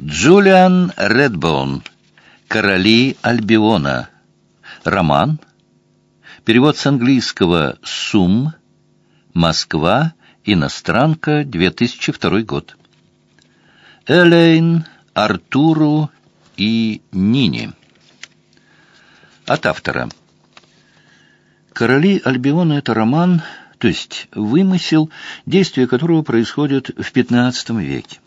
Джулиан Редбоун. «Короли Альбиона». Роман. Перевод с английского «Сум». Москва. Иностранка. 2002 год. Элейн, Артуру и Нине. От автора. «Короли Альбиона» — это роман, то есть вымысел, действие которого происходит в XV веке.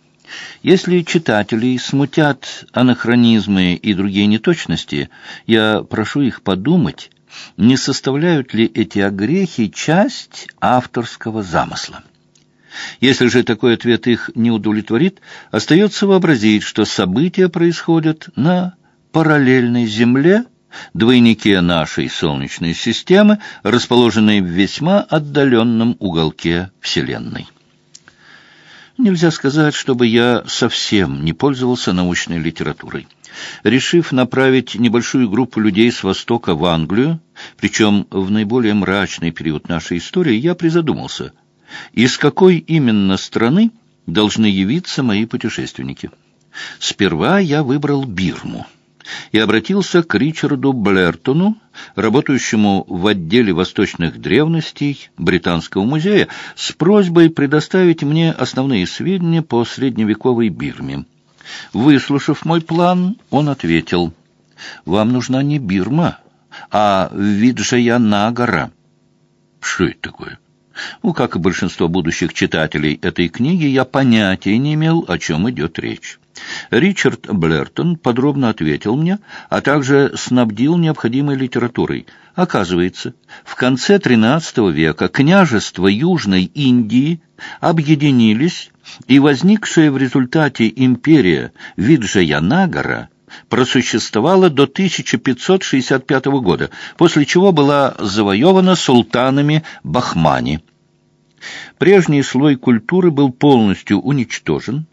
Если читателей смутят анахронизмы и другие неточности, я прошу их подумать, не составляют ли эти огрехи часть авторского замысла. Если же такой ответ их не удовлетворит, остается вообразить, что события происходят на параллельной Земле, двойнике нашей Солнечной системы, расположенной в весьма отдаленном уголке Вселенной. Нельзя сказать, чтобы я совсем не пользовался научной литературой. Решив направить небольшую группу людей с Востока в Англию, причем в наиболее мрачный период нашей истории, я призадумался, из какой именно страны должны явиться мои путешественники. Сперва я выбрал Бирму и обратился к Ричарду Блертону, работающему в отделе восточных древностей Британского музея, с просьбой предоставить мне основные сведения по средневековой Бирме. Выслушав мой план, он ответил, «Вам нужна не Бирма, а Виджаянагара». «Что это такое?» Ну, как и большинство будущих читателей этой книги, я понятия не имел, о чем идет речь. Ричард Блертон подробно ответил мне, а также снабдил необходимой литературой. Оказывается, в конце XIII века княжества Южной Индии объединились, и возникшая в результате империя Виджаянагара просуществовала до 1565 года, после чего была завоевана султанами Бахмани. Прежний слой культуры был полностью уничтожен,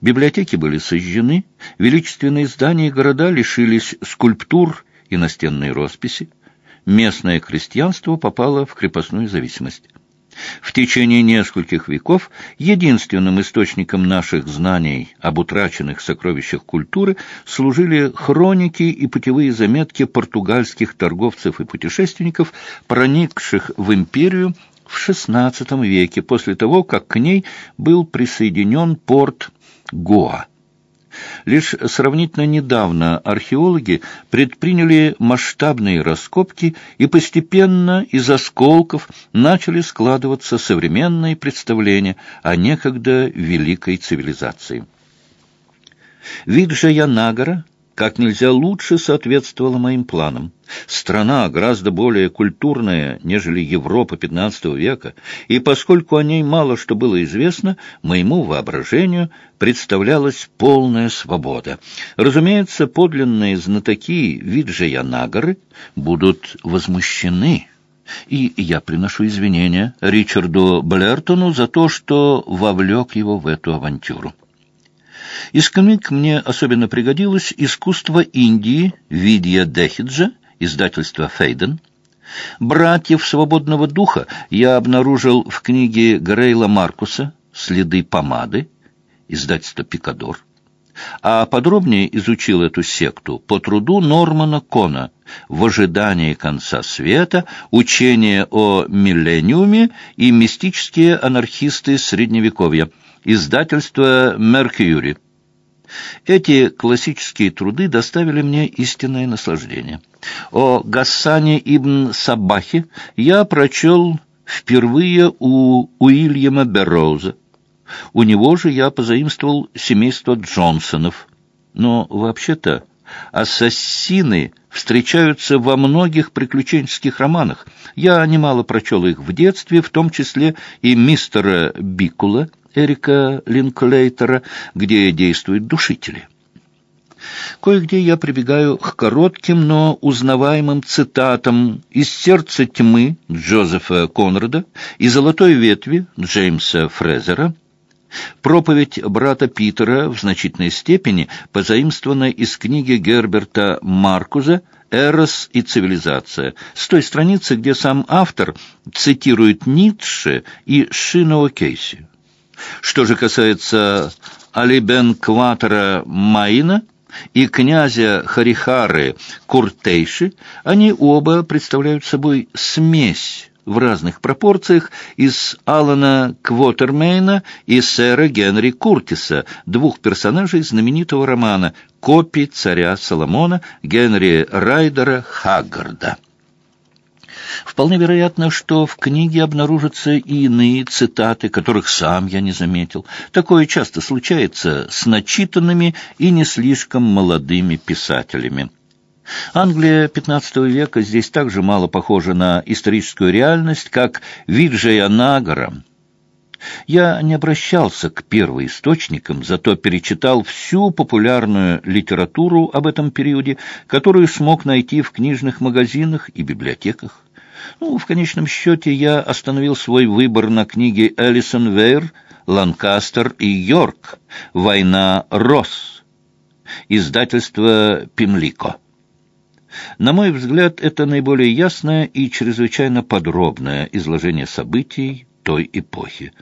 Библиотеки были сожжены, величественные здания города лишились скульптур и настенной росписи. Местное крестьянство попало в крепостную зависимость. В течение нескольких веков единственным источником наших знаний об утраченных сокровищах культуры служили хроники и путевые заметки португальских торговцев и путешественников, проникших в империю в XVI веке, после того, как к ней был присоединен порт Гоа. Лишь сравнительно недавно археологи предприняли масштабные раскопки, и постепенно из осколков начали складываться современные представления о некогда великой цивилизации. Виджая-Нагара как нельзя лучше соответствовала моим планам. Страна гораздо более культурная, нежели Европа XV века, и поскольку о ней мало что было известно, моему воображению представлялась полная свобода. Разумеется, подлинные знатоки Виджая-Нагары будут возмущены, и я приношу извинения Ричарду Блертону за то, что вовлек его в эту авантюру. Из книг мне особенно пригодилось «Искусство Индии» Видья Дехиджа, издательство «Фейден». «Братьев свободного духа» я обнаружил в книге Грейла Маркуса «Следы помады», издательство «Пикадор». А подробнее изучил эту секту по труду Нормана Кона «В ожидании конца света», «Учение о миллениуме» и «Мистические анархисты Средневековья», издательство «Меркьюри». Эти классические труды доставили мне истинное наслаждение. О Гассане ибн Сабахе я прочел впервые у Уильяма Берроуза. У него же я позаимствовал семейство Джонсонов. Но вообще-то ассасины встречаются во многих приключенческих романах. Я немало прочел их в детстве, в том числе и мистера Бикула, Эрика Линклейтера, где действуют душители. Кое-где я прибегаю к коротким, но узнаваемым цитатам из «Сердца тьмы» Джозефа Конрада и «Золотой ветви» Джеймса Фрезера, Проповедь брата Питера в значительной степени позаимствована из книги Герберта Маркуза «Эрос и цивилизация», с той страницы, где сам автор цитирует Ницше и Шиноа Кейси. Что же касается Алибен Кватера Майна и князя Харихары Куртейши, они оба представляют собой смесь в разных пропорциях из Алана Квотермейна и сэра Генри Куртиса, двух персонажей знаменитого романа «Копи царя Соломона» Генри Райдера Хаггарда. Вполне вероятно, что в книге обнаружатся и иные цитаты, которых сам я не заметил. Такое часто случается с начитанными и не слишком молодыми писателями. Англия XV века здесь так же мало похожа на историческую реальность, как Виджая Нагара. Я не обращался к первоисточникам, зато перечитал всю популярную литературу об этом периоде, которую смог найти в книжных магазинах и библиотеках. Ну, в конечном счете я остановил свой выбор на книге Элисон Вейр «Ланкастер и Йорк. Война Росс». Издательство «Пимлико». На мой взгляд, это наиболее ясное и чрезвычайно подробное изложение событий той эпохи.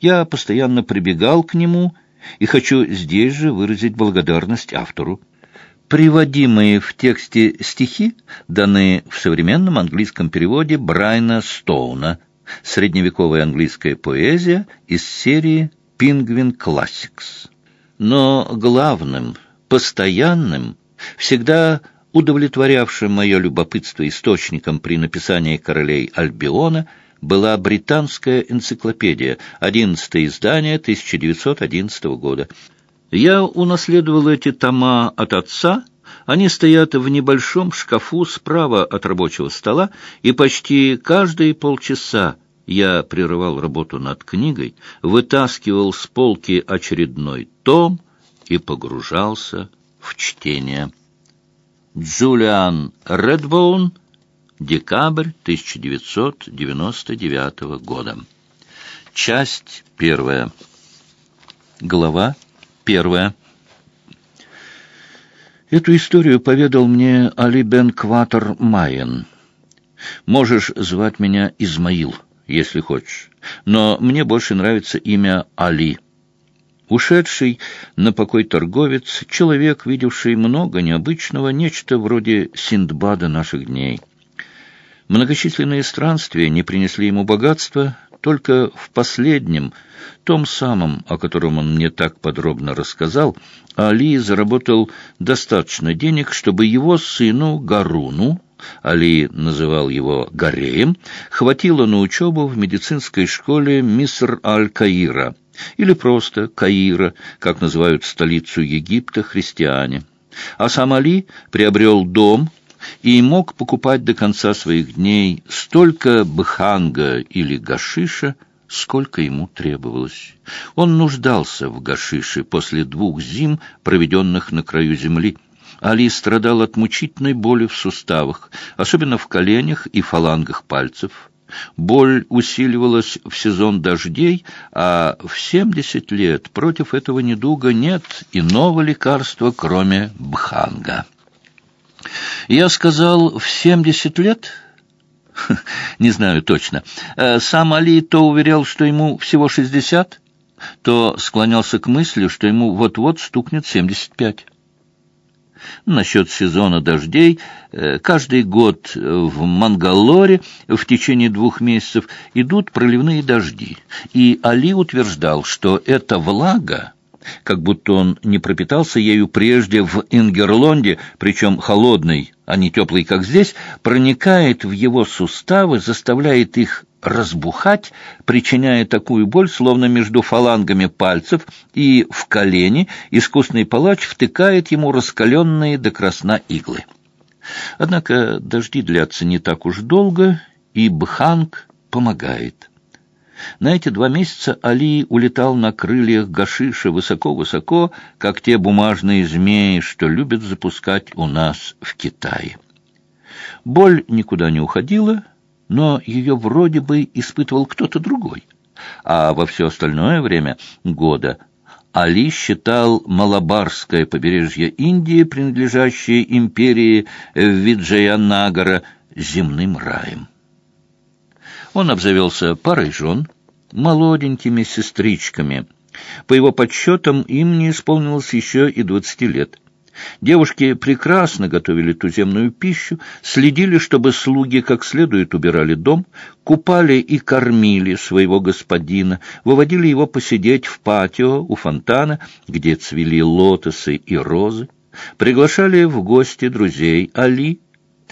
Я постоянно прибегал к нему и хочу здесь же выразить благодарность автору. Приводимые в тексте стихи даны в современном английском переводе Брайна Стоуна «Средневековая английская поэзия» из серии «Пингвин Classics». Но главным, постоянным, всегда удовлетворявшим мое любопытство источником при написании «Королей Альбиона» была британская энциклопедия, одиннадцатое издание 1911 года. Я унаследовал эти тома от отца, они стоят в небольшом шкафу справа от рабочего стола, и почти каждые полчаса я прерывал работу над книгой, вытаскивал с полки очередной том и погружался в чтение. Джулиан Редбоун, декабрь 1999 года. Часть первая. Глава Первое. Эту историю поведал мне Али бен Кватер Майен. Можешь звать меня Измаил, если хочешь, но мне больше нравится имя Али. Ушедший на покой торговец, человек, видевший много необычного, нечто вроде Синдбада наших дней. Многочисленные странствия не принесли ему богатства, только в последнем, том самом, о котором он мне так подробно рассказал, Али заработал достаточно денег, чтобы его сыну Гаруну, Али называл его Гареем, хватило на учебу в медицинской школе Миср Аль-Каира, или просто Каира, как называют столицу Египта христиане. А сам Али приобрел дом и мог покупать до конца своих дней столько бханга или гашиша, сколько ему требовалось. Он нуждался в гашише после двух зим, проведенных на краю земли. Али страдал от мучительной боли в суставах, особенно в коленях и фалангах пальцев. Боль усиливалась в сезон дождей, а в семьдесят лет против этого недуга нет иного лекарства, кроме бханга. Я сказал, в семьдесят лет? Не знаю точно. Э, сам Али то уверял, что ему всего шестьдесят, то склонялся к мысли, что ему вот-вот стукнет семьдесят пять. Насчет сезона дождей. Э, каждый год в Мангалоре в течение двух месяцев идут проливные дожди. И Али утверждал, что эта влага как будто он не пропитался ею прежде в Ингерлонде, причем холодный, а не теплый, как здесь, проникает в его суставы, заставляет их разбухать, причиняя такую боль, словно между фалангами пальцев и в колени искусный палач втыкает ему раскаленные до красна иглы. Однако дожди длятся не так уж долго, и Бханг помогает. На эти два месяца Али улетал на крыльях гашиша высоко-высоко, как те бумажные змеи, что любят запускать у нас в Китае. Боль никуда не уходила, но ее вроде бы испытывал кто-то другой. А во все остальное время года Али считал Малабарское побережье Индии, принадлежащее империи Виджаянагара, земным раем. Он обзавелся парой жен, молоденькими сестричками. По его подсчетам, им не исполнилось еще и двадцати лет. Девушки прекрасно готовили туземную пищу, следили, чтобы слуги как следует убирали дом, купали и кормили своего господина, выводили его посидеть в патио у фонтана, где цвели лотосы и розы, приглашали в гости друзей Али,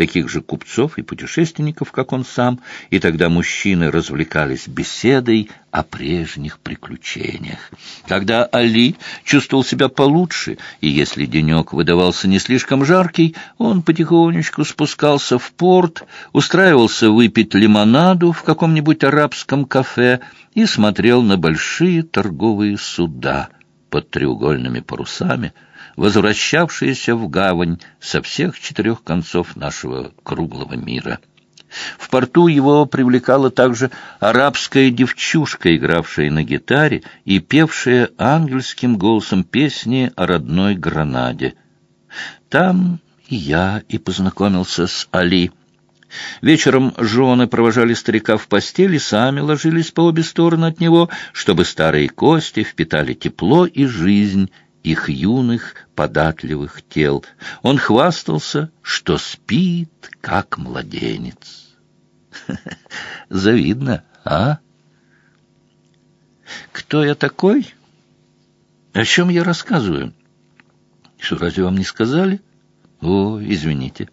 таких же купцов и путешественников, как он сам, и тогда мужчины развлекались беседой о прежних приключениях. Когда Али чувствовал себя получше, и если денек выдавался не слишком жаркий, он потихонечку спускался в порт, устраивался выпить лимонаду в каком-нибудь арабском кафе и смотрел на большие торговые суда под треугольными парусами, возвращавшиеся в гавань со всех четырех концов нашего круглого мира. В порту его привлекала также арабская девчушка, игравшая на гитаре и певшая ангельским голосом песни о родной Гранаде. Там и я и познакомился с Али. Вечером жены провожали старика в постели, сами ложились по обе стороны от него, чтобы старые кости впитали тепло и жизнь их юных податливых тел. Он хвастался, что спит, как младенец. Завидно, а? Кто я такой? О чем я рассказываю? Что, разве вам не сказали? О, извините.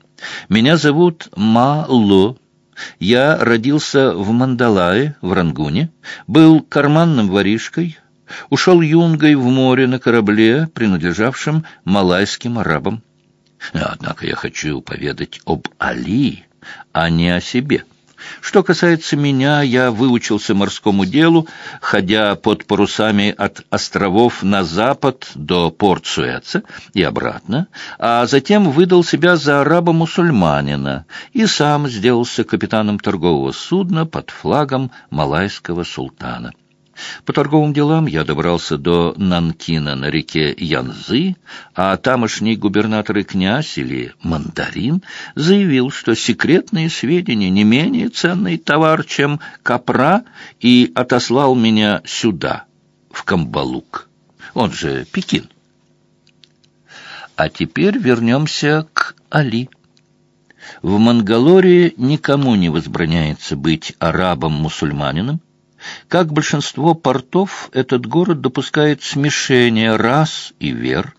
Меня зовут Мало. Я родился в Мандалае, в Рангуне, был карманным воришкой, ушел юнгой в море на корабле, принадлежавшем малайским арабам. Однако я хочу поведать об Али, а не о себе. Что касается меня, я выучился морскому делу, ходя под парусами от островов на запад до порт Суэца и обратно, а затем выдал себя за араба-мусульманина и сам сделался капитаном торгового судна под флагом малайского султана. По торговым делам я добрался до Нанкина на реке Янзы, а тамошний губернатор и князь, или мандарин, заявил, что секретные сведения не менее ценный товар, чем капра, и отослал меня сюда, в Камбалук, он же Пекин. А теперь вернемся к Али. В Мангалории никому не возбраняется быть арабом-мусульманином, как большинство портов, этот город допускает смешение рас и вер.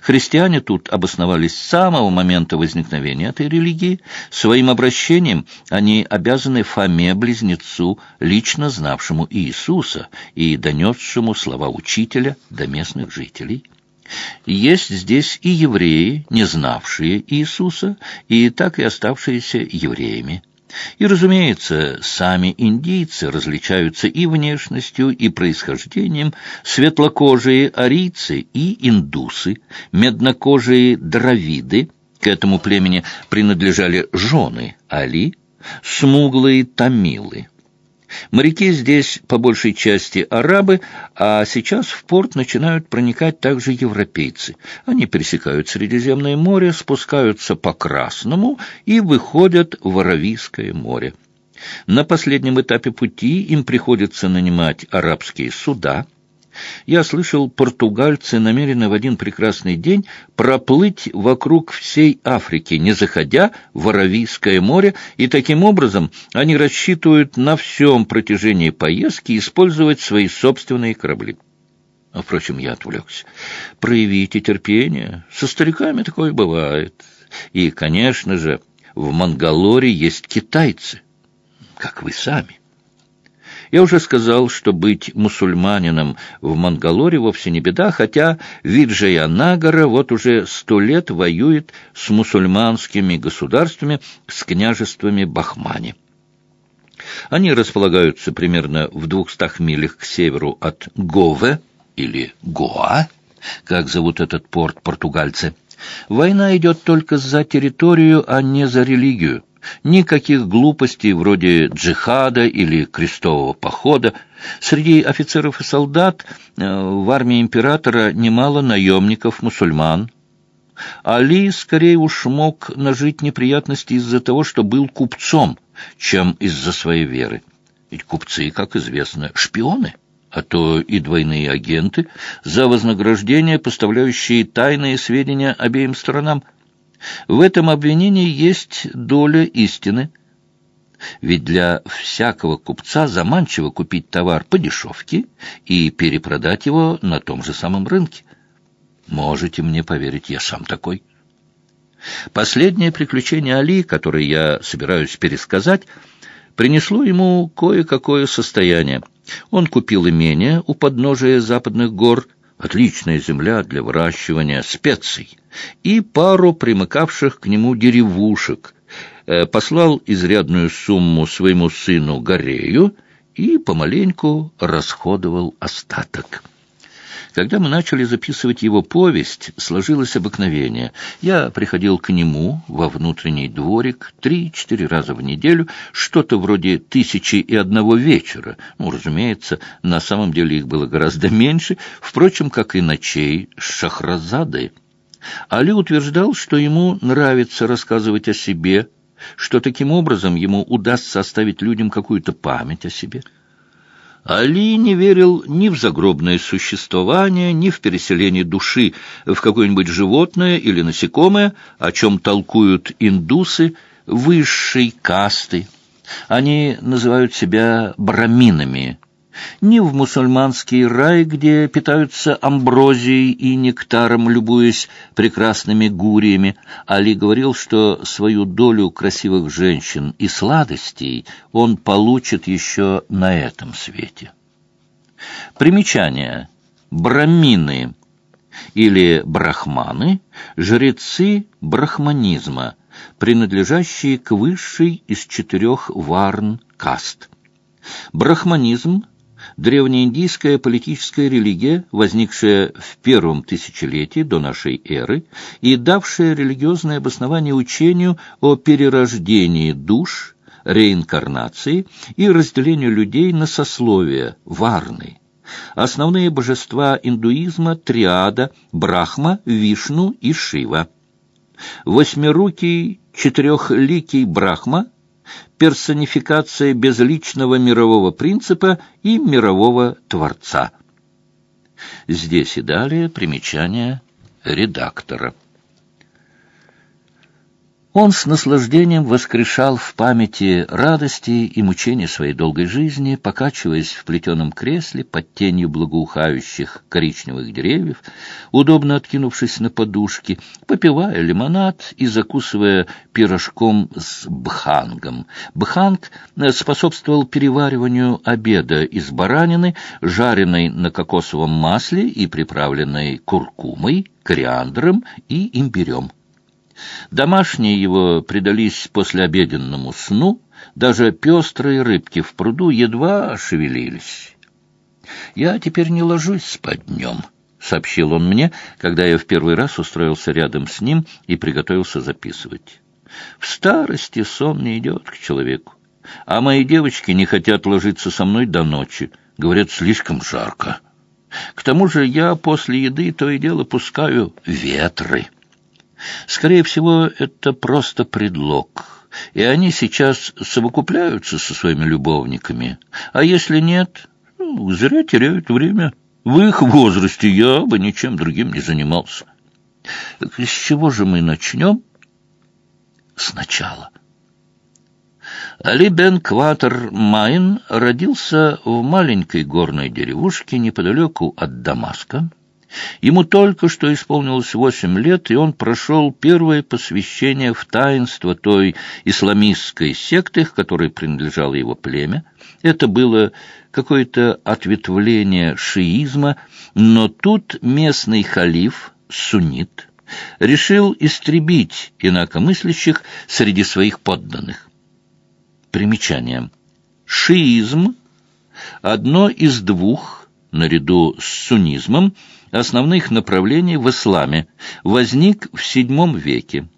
Христиане тут обосновались с самого момента возникновения этой религии. Своим обращением они обязаны Фоме-близнецу, лично знавшему Иисуса и донесшему слова учителя до местных жителей. Есть здесь и евреи, не знавшие Иисуса, и так и оставшиеся евреями. И, разумеется, сами индийцы различаются и внешностью, и происхождением, светлокожие арийцы и индусы, меднокожие дравиды, к этому племени принадлежали жены Али, смуглые тамилы. Моряки здесь по большей части арабы, а сейчас в порт начинают проникать также европейцы. Они пересекают Средиземное море, спускаются по Красному и выходят в Аравийское море. На последнем этапе пути им приходится нанимать арабские суда – я слышал, португальцы намерены в один прекрасный день проплыть вокруг всей Африки, не заходя в Аравийское море, и таким образом они рассчитывают на всем протяжении поездки использовать свои собственные корабли. Впрочем, я отвлекся. Проявите терпение. Со стариками такое бывает. И, конечно же, в Мангалоре есть китайцы, как вы сами. Я уже сказал, что быть мусульманином в Мангалоре вовсе не беда, хотя Виджая Нагара вот уже сто лет воюет с мусульманскими государствами, с княжествами Бахмани. Они располагаются примерно в двухстах милях к северу от Гове, или Гоа, как зовут этот порт португальцы. Война идет только за территорию, а не за религию. Никаких глупостей вроде джихада или крестового похода. Среди офицеров и солдат э, в армии императора немало наемников-мусульман. Али скорее уж мог нажить неприятности из-за того, что был купцом, чем из-за своей веры. Ведь купцы, как известно, шпионы, а то и двойные агенты, за вознаграждение поставляющие тайные сведения обеим сторонам. В этом обвинении есть доля истины. Ведь для всякого купца заманчиво купить товар по дешевке и перепродать его на том же самом рынке. Можете мне поверить, я сам такой. Последнее приключение Али, которое я собираюсь пересказать, принесло ему кое-какое состояние. Он купил имение у подножия западных гор, отличная земля для выращивания специй, и пару примыкавших к нему деревушек, э, послал изрядную сумму своему сыну Горею и помаленьку расходовал остаток. Когда мы начали записывать его повесть, сложилось обыкновение. Я приходил к нему во внутренний дворик три-четыре раза в неделю, что-то вроде тысячи и одного вечера. Ну, разумеется, на самом деле их было гораздо меньше, впрочем, как и ночей с Шахразадой. Али утверждал, что ему нравится рассказывать о себе, что таким образом ему удастся оставить людям какую-то память о себе. Али не верил ни в загробное существование, ни в переселение души в какое-нибудь животное или насекомое, о чем толкуют индусы высшей касты. Они называют себя браминами – ни в мусульманский рай, где питаются амброзией и нектаром, любуясь прекрасными гуриями. Али говорил, что свою долю красивых женщин и сладостей он получит еще на этом свете. Примечание. Брамины или брахманы – жрецы брахманизма, принадлежащие к высшей из четырех варн каст. Брахманизм древнеиндийская политическая религия, возникшая в первом тысячелетии до нашей эры и давшая религиозное обоснование учению о перерождении душ, реинкарнации и разделению людей на сословия, варны. Основные божества индуизма – триада, Брахма, Вишну и Шива. Восьмирукий четырехликий Брахма – персонификация безличного мирового принципа и мирового Творца. Здесь и далее примечание редактора. Он с наслаждением воскрешал в памяти радости и мучения своей долгой жизни, покачиваясь в плетеном кресле под тенью благоухающих коричневых деревьев, удобно откинувшись на подушки, попивая лимонад и закусывая пирожком с бхангом. Бханг способствовал перевариванию обеда из баранины, жареной на кокосовом масле и приправленной куркумой, кориандром и имбирем. Домашние его предались послеобеденному сну, даже пестрые рыбки в пруду едва шевелились. «Я теперь не ложусь спать днем», — сообщил он мне, когда я в первый раз устроился рядом с ним и приготовился записывать. «В старости сон не идет к человеку, а мои девочки не хотят ложиться со мной до ночи, говорят, слишком жарко. К тому же я после еды то и дело пускаю ветры». Скорее всего, это просто предлог, и они сейчас совокупляются со своими любовниками. А если нет, ну, зря теряют время. В их возрасте я бы ничем другим не занимался. С чего же мы начнем? Сначала. Али бен Кватер Майн родился в маленькой горной деревушке неподалеку от Дамаска, Ему только что исполнилось восемь лет, и он прошел первое посвящение в таинство той исламистской секты, которой принадлежало его племя. Это было какое-то ответвление шиизма, но тут местный халиф, суннит, решил истребить инакомыслящих среди своих подданных. Примечание. Шиизм – одно из двух, наряду с суннизмом, основных направлений в исламе, возник в VII веке.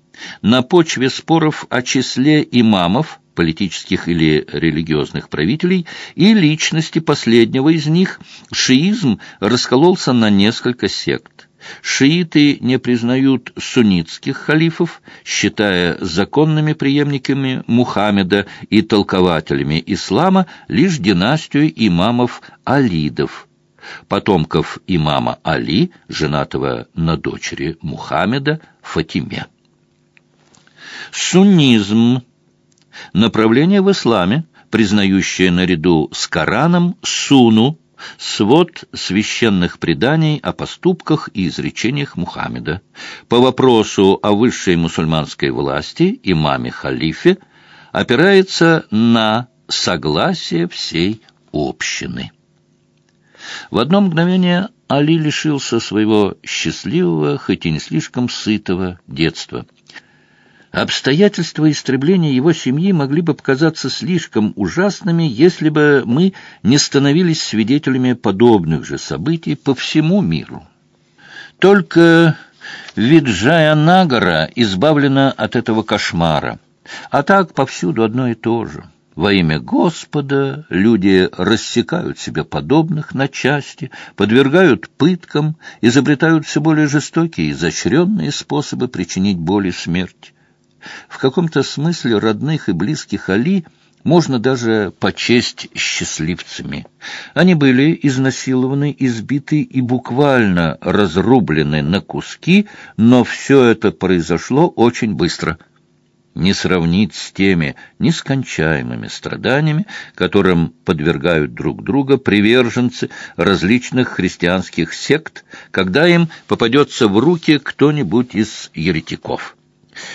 На почве споров о числе имамов, политических или религиозных правителей, и личности последнего из них, шиизм раскололся на несколько сект. Шииты не признают суннитских халифов, считая законными преемниками Мухаммеда и толкователями ислама лишь династию имамов Алидов, потомков имама Али, женатого на дочери Мухаммеда Фатиме. Суннизм – направление в исламе, признающее наряду с Кораном Суну – свод священных преданий о поступках и изречениях Мухаммеда. По вопросу о высшей мусульманской власти, имаме-халифе, опирается на согласие всей общины. В одно мгновение Али лишился своего счастливого, хоть и не слишком сытого детства. Обстоятельства истребления его семьи могли бы показаться слишком ужасными, если бы мы не становились свидетелями подобных же событий по всему миру. Только Виджая Нагора избавлена от этого кошмара, а так повсюду одно и то же. Во имя Господа люди рассекают себе подобных на части, подвергают пыткам, изобретают все более жестокие и изощренные способы причинить боль и смерть. В каком-то смысле родных и близких Али можно даже почесть счастливцами. Они были изнасилованы, избиты и буквально разрублены на куски, но все это произошло очень быстро. Не сравнить с теми нескончаемыми страданиями, которым подвергают друг друга приверженцы различных христианских сект, когда им попадется в руки кто-нибудь из еретиков.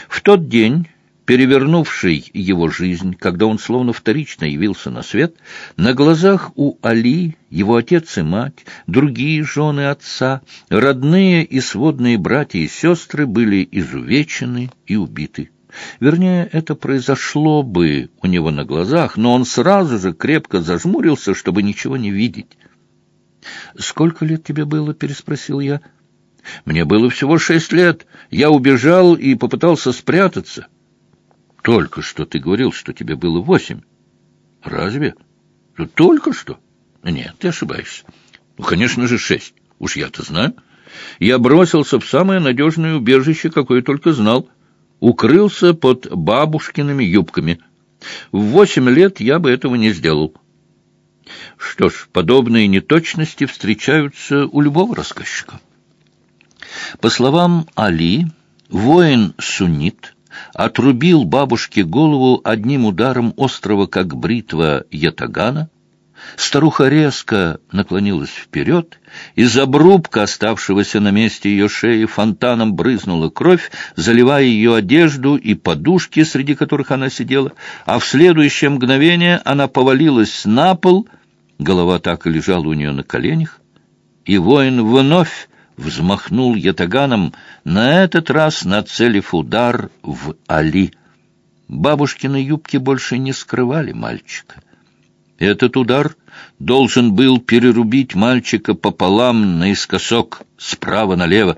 В тот день, перевернувший его жизнь, когда он словно вторично явился на свет, на глазах у Али, его отец и мать, другие жены отца, родные и сводные братья и сестры были изувечены и убиты. Вернее, это произошло бы у него на глазах, но он сразу же крепко зажмурился, чтобы ничего не видеть. «Сколько лет тебе было?» — переспросил я. — мне было всего шесть лет. Я убежал и попытался спрятаться. Только что ты говорил, что тебе было восемь. Разве? Ну, только что? Нет, ты ошибаешься. Ну, конечно же, шесть. Уж я-то знаю. Я бросился в самое надежное убежище, какое только знал. Укрылся под бабушкиными юбками. В восемь лет я бы этого не сделал. Что ж, подобные неточности встречаются у любого рассказчика. По словам Али, воин-суннит отрубил бабушке голову одним ударом острого, как бритва, ятагана. Старуха резко наклонилась вперед, из обрубка, оставшегося на месте ее шеи, фонтаном брызнула кровь, заливая ее одежду и подушки, среди которых она сидела, а в следующее мгновение она повалилась на пол, голова так и лежала у нее на коленях, и воин вновь взмахнул ятаганом, на этот раз нацелив удар в Али. Бабушкины юбки больше не скрывали мальчика. Этот удар должен был перерубить мальчика пополам наискосок, справа налево.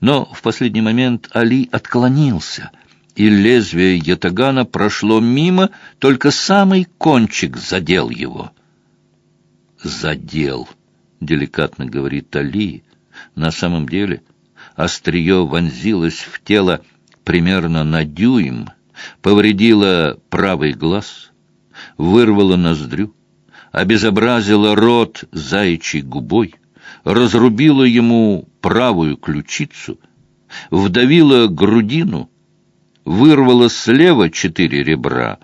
Но в последний момент Али отклонился, и лезвие ятагана прошло мимо, только самый кончик задел его. «Задел», — деликатно говорит Али, — на самом деле острие вонзилось в тело примерно на дюйм, повредило правый глаз, вырвало ноздрю, обезобразило рот заячьей губой, разрубило ему правую ключицу, вдавило грудину, вырвало слева четыре ребра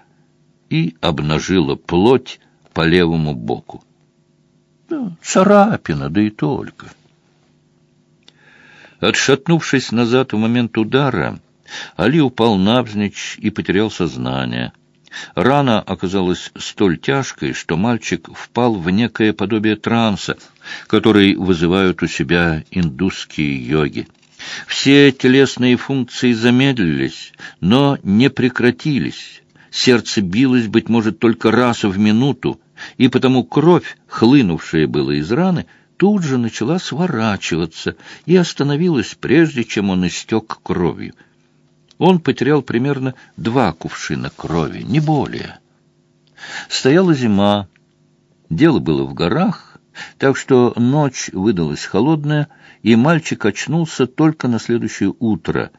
и обнажило плоть по левому боку. царапина, да и только. Отшатнувшись назад в момент удара, Али упал навзничь и потерял сознание. Рана оказалась столь тяжкой, что мальчик впал в некое подобие транса, который вызывают у себя индусские йоги. Все телесные функции замедлились, но не прекратились. Сердце билось, быть может, только раз в минуту, и потому кровь, хлынувшая была из раны, — тут же начала сворачиваться и остановилась, прежде чем он истек кровью. Он потерял примерно два кувшина крови, не более. Стояла зима, дело было в горах, Так что ночь выдалась холодная, и мальчик очнулся только на следующее утро.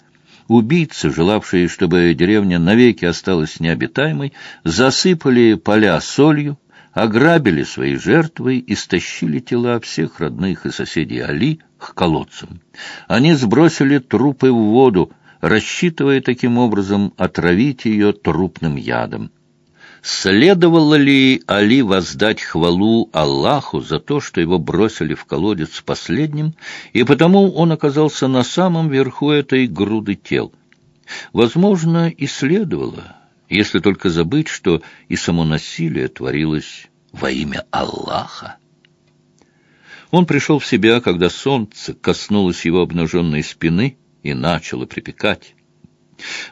Убийцы, желавшие, чтобы деревня навеки осталась необитаемой, засыпали поля солью, ограбили свои жертвы и стащили тела всех родных и соседей Али к колодцам. Они сбросили трупы в воду, рассчитывая таким образом отравить ее трупным ядом. Следовало ли Али воздать хвалу Аллаху за то, что его бросили в колодец последним, и потому он оказался на самом верху этой груды тел? Возможно, и следовало, если только забыть, что и само насилие творилось во имя Аллаха. Он пришел в себя, когда солнце коснулось его обнаженной спины и начало припекать.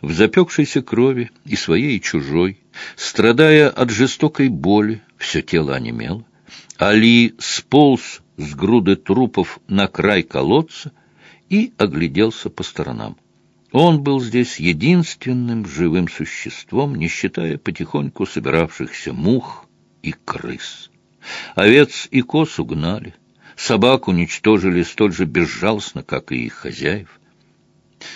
В запекшейся крови и своей, и чужой, страдая от жестокой боли, все тело онемело. Али сполз с груды трупов на край колодца и огляделся по сторонам. Он был здесь единственным живым существом, не считая потихоньку собиравшихся мух и крыс. Овец и коз угнали, собак уничтожили столь же безжалостно, как и их хозяев.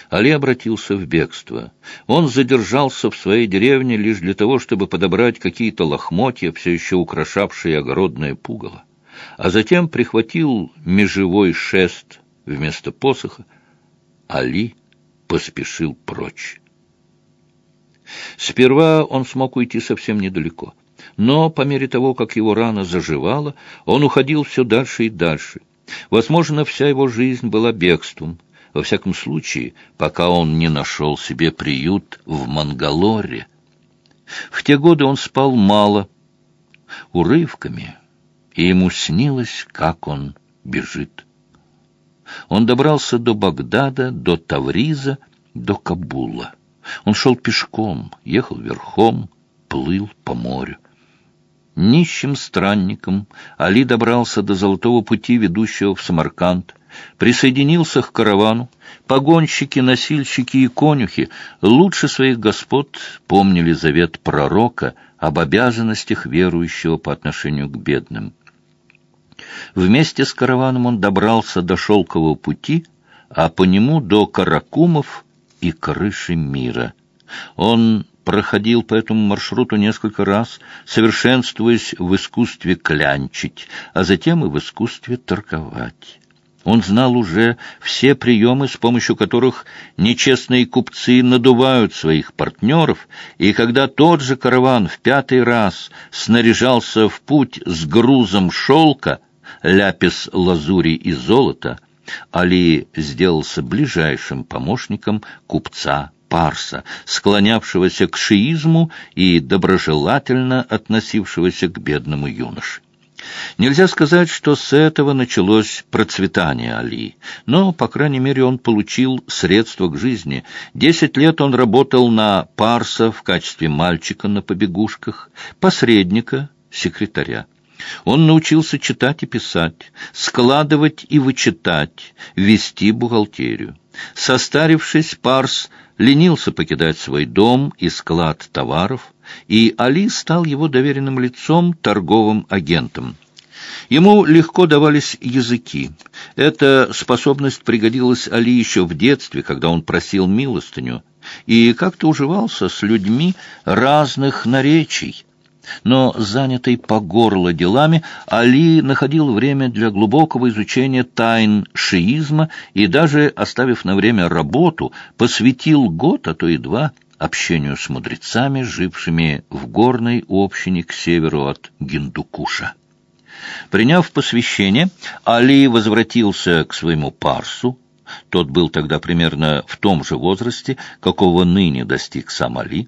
Али обратился в бегство. Он задержался в своей деревне лишь для того, чтобы подобрать какие-то лохмотья, все еще украшавшие огородное пугало. А затем прихватил межевой шест вместо посоха. Али поспешил прочь. Сперва он смог уйти совсем недалеко. Но по мере того, как его рана заживала, он уходил все дальше и дальше. Возможно, вся его жизнь была бегством — во всяком случае, пока он не нашел себе приют в Мангалоре. В те годы он спал мало, урывками, и ему снилось, как он бежит. Он добрался до Багдада, до Тавриза, до Кабула. Он шел пешком, ехал верхом, плыл по морю. Нищим странником Али добрался до Золотого пути, ведущего в Самарканд, присоединился к каравану. Погонщики, носильщики и конюхи лучше своих господ помнили завет пророка об обязанностях верующего по отношению к бедным. Вместе с караваном он добрался до Шелкового пути, а по нему до Каракумов и Крыши мира. Он проходил по этому маршруту несколько раз, совершенствуясь в искусстве клянчить, а затем и в искусстве торговать. Он знал уже все приемы, с помощью которых нечестные купцы надувают своих партнеров, и когда тот же караван в пятый раз снаряжался в путь с грузом шелка, ляпис лазури и золота, Али сделался ближайшим помощником купца Парса, склонявшегося к шиизму и доброжелательно относившегося к бедному юноше. Нельзя сказать, что с этого началось процветание Али, но, по крайней мере, он получил средства к жизни. Десять лет он работал на Парса в качестве мальчика на побегушках, посредника, секретаря. Он научился читать и писать, складывать и вычитать, вести бухгалтерию. Состарившись, Парс ленился покидать свой дом и склад товаров, и Али стал его доверенным лицом, торговым агентом. Ему легко давались языки. Эта способность пригодилась Али еще в детстве, когда он просил милостыню, и как-то уживался с людьми разных наречий. Но, занятый по горло делами, Али находил время для глубокого изучения тайн шиизма и даже, оставив на время работу, посвятил год, а то и два, общению с мудрецами, жившими в горной общине к северу от Гиндукуша. Приняв посвящение, Али возвратился к своему парсу. Тот был тогда примерно в том же возрасте, какого ныне достиг сам Али.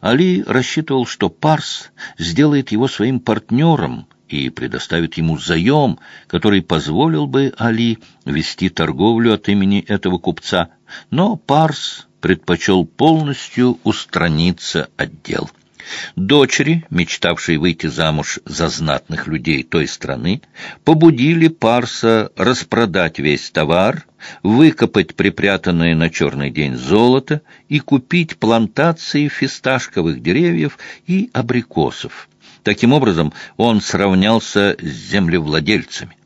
Али рассчитывал, что Парс сделает его своим партнером и предоставит ему заем, который позволил бы Али вести торговлю от имени этого купца. Но Парс предпочел полностью устраниться от дел. Дочери, мечтавшие выйти замуж за знатных людей той страны, побудили Парса распродать весь товар, выкопать припрятанное на черный день золото и купить плантации фисташковых деревьев и абрикосов. Таким образом, он сравнялся с землевладельцами.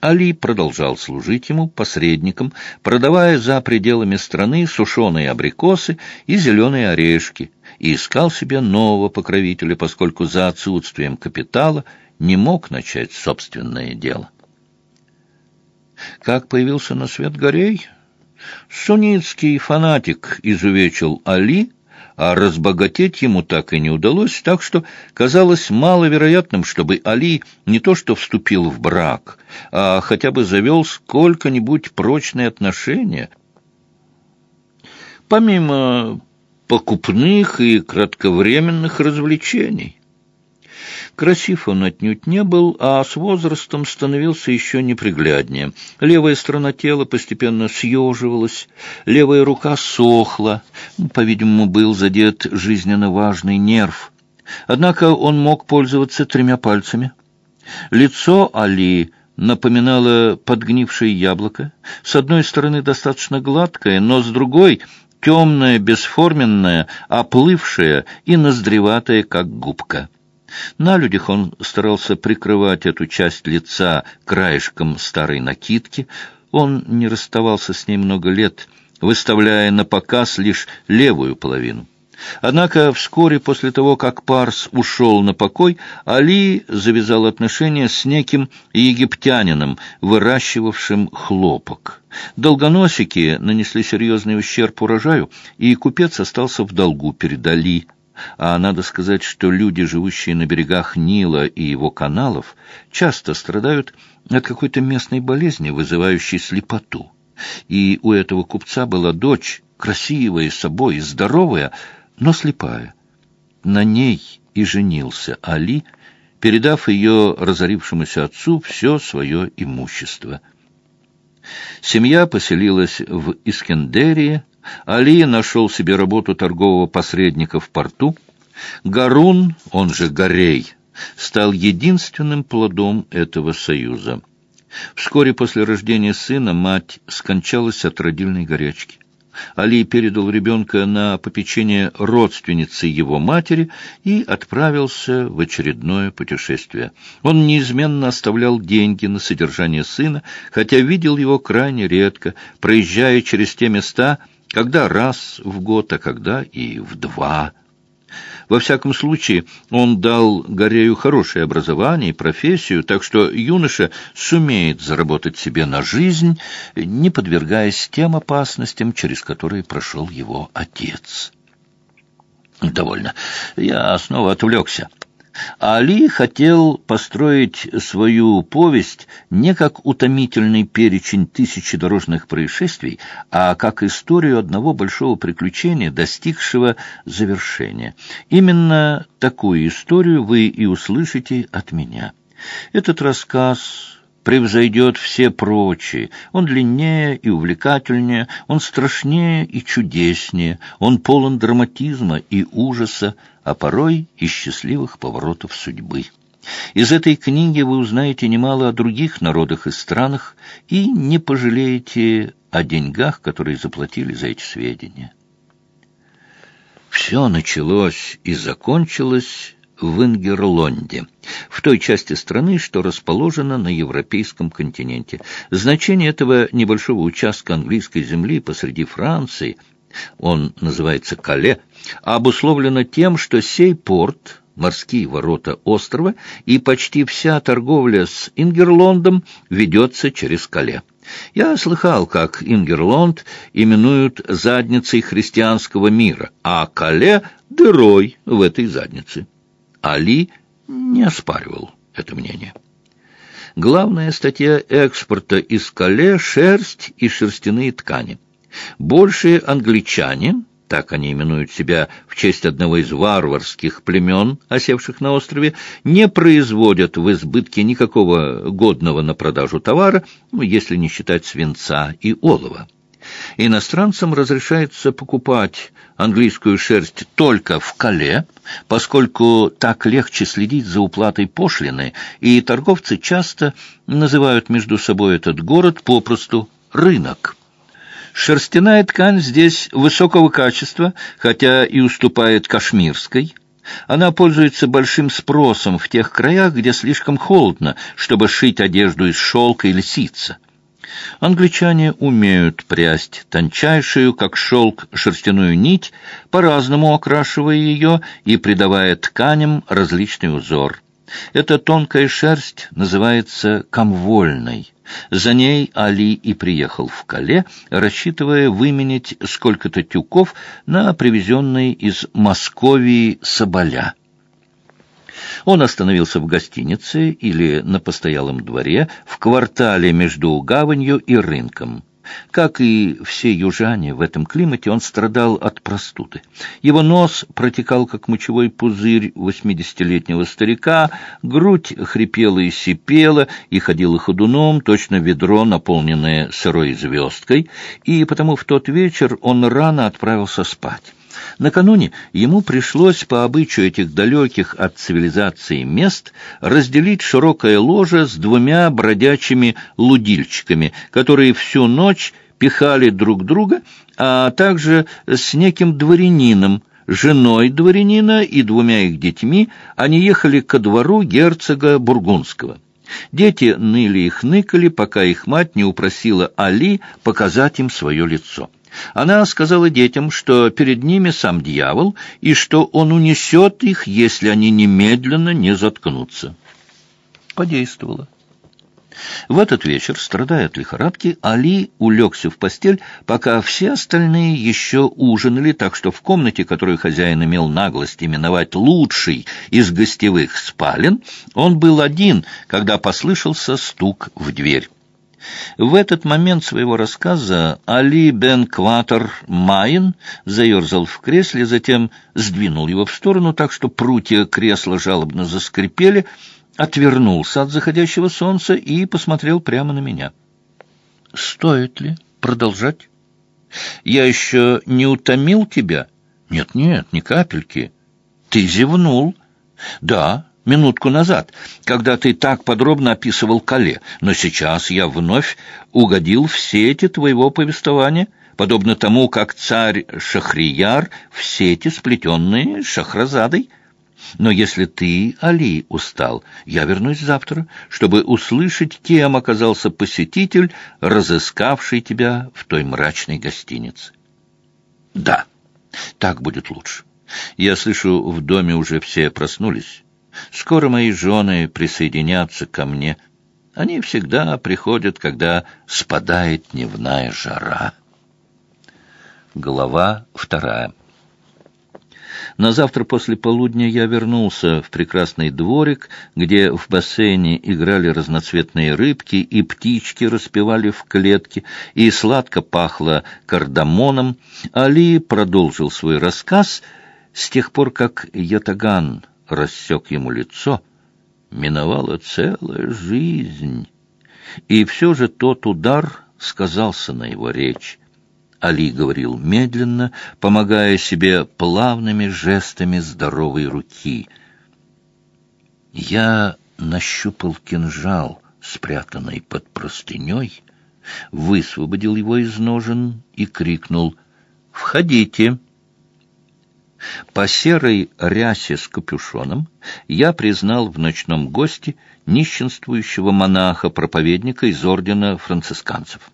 Али продолжал служить ему посредником, продавая за пределами страны сушеные абрикосы и зеленые орешки, и искал себе нового покровителя, поскольку за отсутствием капитала не мог начать собственное дело. Как появился на свет Горей? Суннитский фанатик изувечил Али, а разбогатеть ему так и не удалось, так что казалось маловероятным, чтобы Али не то что вступил в брак, а хотя бы завел сколько-нибудь прочные отношения. Помимо покупных и кратковременных развлечений. Красив он отнюдь не был, а с возрастом становился еще непригляднее. Левая сторона тела постепенно съеживалась, левая рука сохла, по-видимому, был задет жизненно важный нерв. Однако он мог пользоваться тремя пальцами. Лицо Али напоминало подгнившее яблоко, с одной стороны достаточно гладкое, но с другой — темное, бесформенное, оплывшее и ноздреватое, как губка. На людях он старался прикрывать эту часть лица краешком старой накидки. Он не расставался с ней много лет, выставляя на показ лишь левую половину. Однако вскоре после того, как Парс ушел на покой, Али завязал отношения с неким египтянином, выращивавшим хлопок. Долгоносики нанесли серьезный ущерб урожаю, и купец остался в долгу перед Али – а надо сказать, что люди, живущие на берегах Нила и его каналов, часто страдают от какой-то местной болезни, вызывающей слепоту. И у этого купца была дочь, красивая собой здоровая, но слепая. На ней и женился Али, передав ее разорившемуся отцу все свое имущество. Семья поселилась в Искендерии, Али нашел себе работу торгового посредника в порту. Гарун, он же Горей, стал единственным плодом этого союза. Вскоре после рождения сына мать скончалась от родильной горячки. Али передал ребенка на попечение родственницы его матери и отправился в очередное путешествие. Он неизменно оставлял деньги на содержание сына, хотя видел его крайне редко, проезжая через те места, когда раз в год, а когда и в два. Во всяком случае, он дал Горею хорошее образование и профессию, так что юноша сумеет заработать себе на жизнь, не подвергаясь тем опасностям, через которые прошел его отец. Довольно. Я снова отвлекся. Али хотел построить свою повесть не как утомительный перечень тысячи дорожных происшествий, а как историю одного большого приключения, достигшего завершения. Именно такую историю вы и услышите от меня. Этот рассказ превзойдет все прочие. Он длиннее и увлекательнее, он страшнее и чудеснее, он полон драматизма и ужаса, а порой и счастливых поворотов судьбы. Из этой книги вы узнаете немало о других народах и странах и не пожалеете о деньгах, которые заплатили за эти сведения. Все началось и закончилось в Ингерлонде, в той части страны, что расположена на европейском континенте. Значение этого небольшого участка английской земли посреди Франции, он называется Кале, обусловлено тем, что сей порт, морские ворота острова, и почти вся торговля с Ингерлондом ведется через Кале. Я слыхал, как Ингерлонд именуют задницей христианского мира, а Кале — дырой в этой заднице. Али не оспаривал это мнение. Главная статья экспорта из Кале — шерсть и шерстяные ткани. Большие англичане, так они именуют себя в честь одного из варварских племен, осевших на острове, не производят в избытке никакого годного на продажу товара, ну, если не считать свинца и олова. Иностранцам разрешается покупать английскую шерсть только в Кале, поскольку так легче следить за уплатой пошлины, и торговцы часто называют между собой этот город попросту «рынок». Шерстяная ткань здесь высокого качества, хотя и уступает кашмирской. Она пользуется большим спросом в тех краях, где слишком холодно, чтобы шить одежду из шелка или ситца. Англичане умеют прясть тончайшую, как шелк, шерстяную нить, по-разному окрашивая ее и придавая тканям различный узор. Эта тонкая шерсть называется комвольной. За ней Али и приехал в Кале, рассчитывая выменить сколько-то тюков на привезенные из Московии соболя. Он остановился в гостинице или на постоялом дворе в квартале между гаванью и рынком. Как и все южане в этом климате, он страдал от простуды. Его нос протекал, как мочевой пузырь восьмидесятилетнего старика, грудь хрипела и сипела, и ходила ходуном, точно ведро, наполненное сырой звездкой, и потому в тот вечер он рано отправился спать. Накануне ему пришлось, по обычаю этих далеких от цивилизации мест, разделить широкое ложе с двумя бродячими лудильщиками, которые всю ночь пихали друг друга, а также с неким дворянином, женой дворянина и двумя их детьми, они ехали ко двору герцога Бургундского. Дети ныли и хныкали, пока их мать не упросила Али показать им свое лицо. Она сказала детям, что перед ними сам дьявол, и что он унесет их, если они немедленно не заткнутся. Подействовало. В этот вечер, страдая от лихорадки, Али улегся в постель, пока все остальные еще ужинали, так что в комнате, которую хозяин имел наглость именовать лучшей из гостевых спален, он был один, когда послышался стук в дверь. В этот момент своего рассказа Али бен Кватер Майн заерзал в кресле, затем сдвинул его в сторону так, что прутья кресла жалобно заскрипели, отвернулся от заходящего солнца и посмотрел прямо на меня. «Стоит ли продолжать? Я еще не утомил тебя?» «Нет-нет, ни капельки. Ты зевнул?» «Да, минутку назад, когда ты так подробно описывал Кале, но сейчас я вновь угодил в сети твоего повествования, подобно тому, как царь Шахрияр в сети, сплетенные Шахразадой. Но если ты, Али, устал, я вернусь завтра, чтобы услышать, кем оказался посетитель, разыскавший тебя в той мрачной гостинице. Да, так будет лучше. Я слышу, в доме уже все проснулись. Скоро мои жены присоединятся ко мне. Они всегда приходят, когда спадает дневная жара. Глава вторая. На завтра после полудня я вернулся в прекрасный дворик, где в бассейне играли разноцветные рыбки, и птички распевали в клетке, и сладко пахло кардамоном. Али продолжил свой рассказ с тех пор, как Ятаган рассек ему лицо, миновала целая жизнь. И все же тот удар сказался на его речь. Али говорил медленно, помогая себе плавными жестами здоровой руки. Я нащупал кинжал, спрятанный под простыней, высвободил его из ножен и крикнул «Входите!» По серой рясе с капюшоном я признал в ночном госте нищенствующего монаха-проповедника из ордена францисканцев.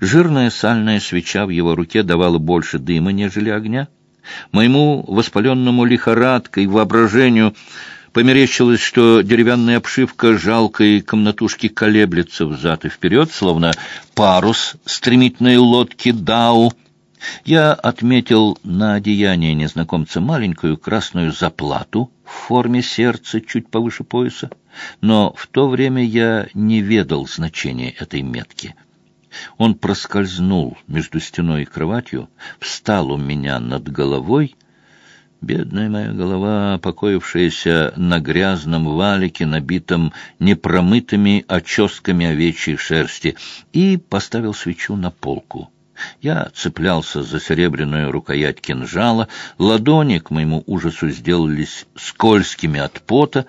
Жирная сальная свеча в его руке давала больше дыма, нежели огня. Моему воспаленному лихорадкой воображению померещилось, что деревянная обшивка жалкой комнатушки колеблется взад и вперед, словно парус стремительной лодки Дау — я отметил на одеянии незнакомца маленькую красную заплату в форме сердца чуть повыше пояса, но в то время я не ведал значения этой метки. Он проскользнул между стеной и кроватью, встал у меня над головой, Бедная моя голова, покоившаяся на грязном валике, набитом непромытыми очестками овечьей шерсти, и поставил свечу на полку. Я цеплялся за серебряную рукоять кинжала, ладони, к моему ужасу, сделались скользкими от пота.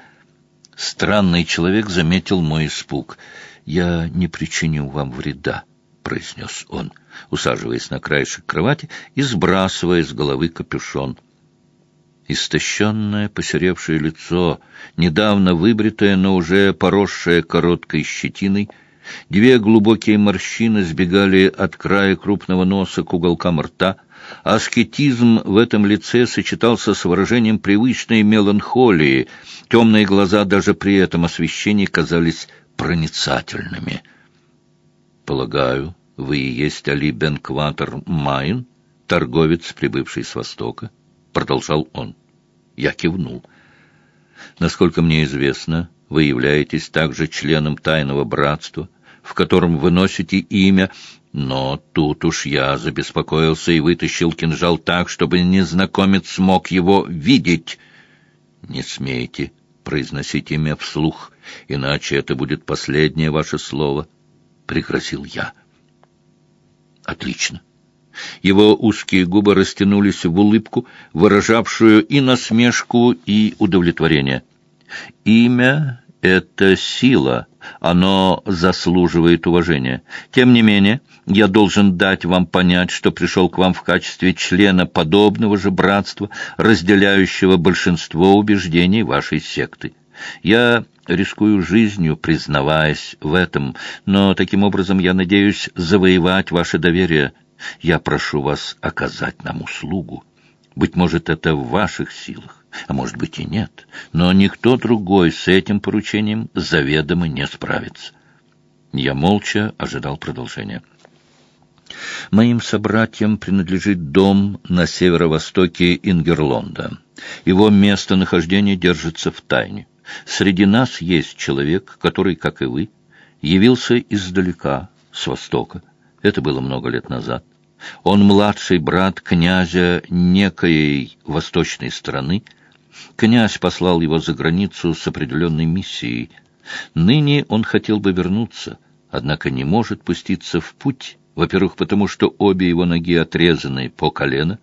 Странный человек заметил мой испуг. «Я не причиню вам вреда», — произнес он, усаживаясь на краешек кровати и сбрасывая с головы капюшон. Истощенное, посеревшее лицо, недавно выбритое, но уже поросшее короткой щетиной, две глубокие морщины сбегали от края крупного носа к уголкам рта, аскетизм в этом лице сочетался с выражением привычной меланхолии, темные глаза даже при этом освещении казались проницательными. «Полагаю, вы и есть Али Бенкватер Майн, торговец, прибывший с Востока?» — продолжал он. Я кивнул. «Насколько мне известно, вы являетесь также членом тайного братства, в котором вы носите имя, но тут уж я забеспокоился и вытащил кинжал так, чтобы незнакомец смог его видеть. Не смейте произносить имя вслух, иначе это будет последнее ваше слово, — пригрозил я. Отлично. Его узкие губы растянулись в улыбку, выражавшую и насмешку, и удовлетворение. «Имя — это сила, оно заслуживает уважения. Тем не менее, я должен дать вам понять, что пришел к вам в качестве члена подобного же братства, разделяющего большинство убеждений вашей секты. Я рискую жизнью, признаваясь в этом, но таким образом я надеюсь завоевать ваше доверие». Я прошу вас оказать нам услугу. Быть может, это в ваших силах, а может быть и нет, но никто другой с этим поручением заведомо не справится. Я молча ожидал продолжения. Моим собратьям принадлежит дом на северо-востоке Ингерлонда. Его местонахождение держится в тайне. Среди нас есть человек, который, как и вы, явился издалека, с востока. Это было много лет назад. Он младший брат князя некоей восточной страны. Князь послал его за границу с определенной миссией. Ныне он хотел бы вернуться, однако не может пуститься в путь, во-первых, потому что обе его ноги отрезаны по колено,